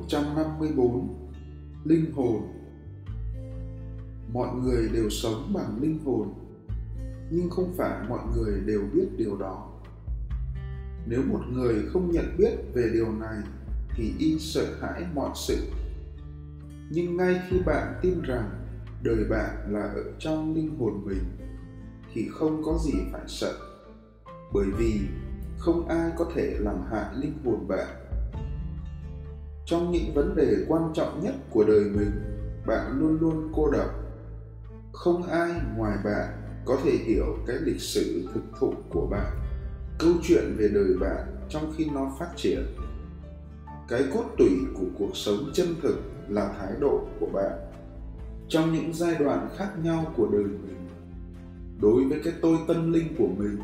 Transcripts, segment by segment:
154 Linh hồn. Mọi người đều sống bằng linh hồn, Nhưng không phải mọi người đều biết điều đó. Nếu một người không nhận biết về điều này, Thì y sợ hãi mọi sự. Nhưng ngay khi bạn tin rằng đời bạn là ở trong linh hồn mình, Thì không có gì phải sợ, Bởi vì không ai có thể làm hại linh hồn bạn trong những vấn đề quan trọng nhất của đời mình, bạn luôn luôn cô độc. Không ai ngoài bạn có thể hiểu cái lịch sử thực thụ của bạn, câu chuyện về đời bạn trong khi nó phát triển. Cái cốt tủy của cuộc sống chân thực là thái độ của bạn. Trong những giai đoạn khác nhau của đời mình, đối với cái tôi tâm linh của mình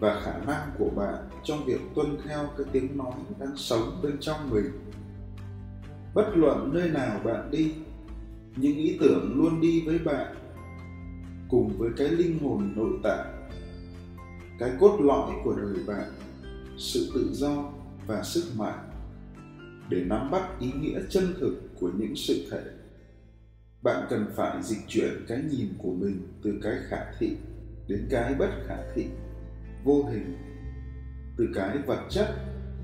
và khả năng của bạn trong việc tuân theo cái tiếng nói đang sống bên trong mình bất luận nơi nào bạn đi, những ý tưởng luôn đi với bạn cùng với cái linh hồn nội tại cái cốt lõi của đời bạn, sự tự do và sức mạnh để nắm bắt ý nghĩa chân thực của những sự thể bạn cần phải dịch chuyển cái nhìn của mình từ cái khả thị đến cái bất khả thị, vô hình, từ cái vật chất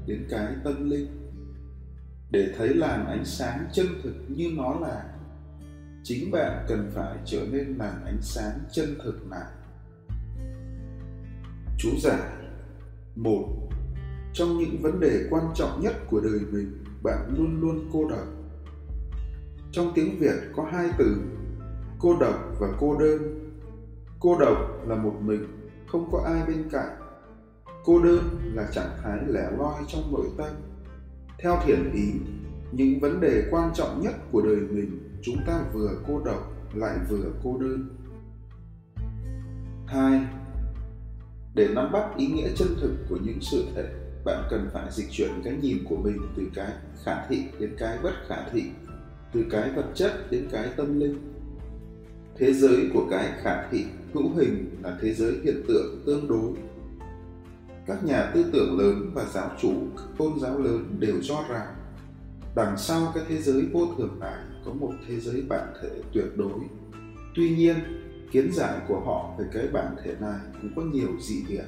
đến cái tâm linh để thấy làn ánh sáng chân thực như nó là. Chính bạn cần phải trở nên làn ánh sáng chân thực này. Chú giải một, trong những vấn đề quan trọng nhất của đời mình, bạn luôn luôn cô độc. Trong tiếng việt có hai từ, cô độc và cô đơn. Cô độc là một mình, không có ai bên cạnh. Cô đơn là trạng thái lẻ loi trong nội tâm. Theo thiền ý những vấn đề quan trọng nhất của đời mình, chúng ta vừa cô độc, lại vừa cô đơn. Hai, để nắm bắt ý nghĩa chân thực của những sự thể bạn cần phải dịch chuyển cái nhìn của mình từ cái khả thị đến cái bất khả thị, từ cái vật chất đến cái tâm linh. Thế giới của cái khả thị hữu hình là thế giới hiện tượng tương đối. Các nhà tư tưởng lớn và giáo chủ, tôn giáo lớn đều cho rằng đằng sau cái thế giới vô thường này có một thế giới bản thể tuyệt đối. Tuy nhiên, kiến giải của họ về cái bản thể này cũng có nhiều dị biệt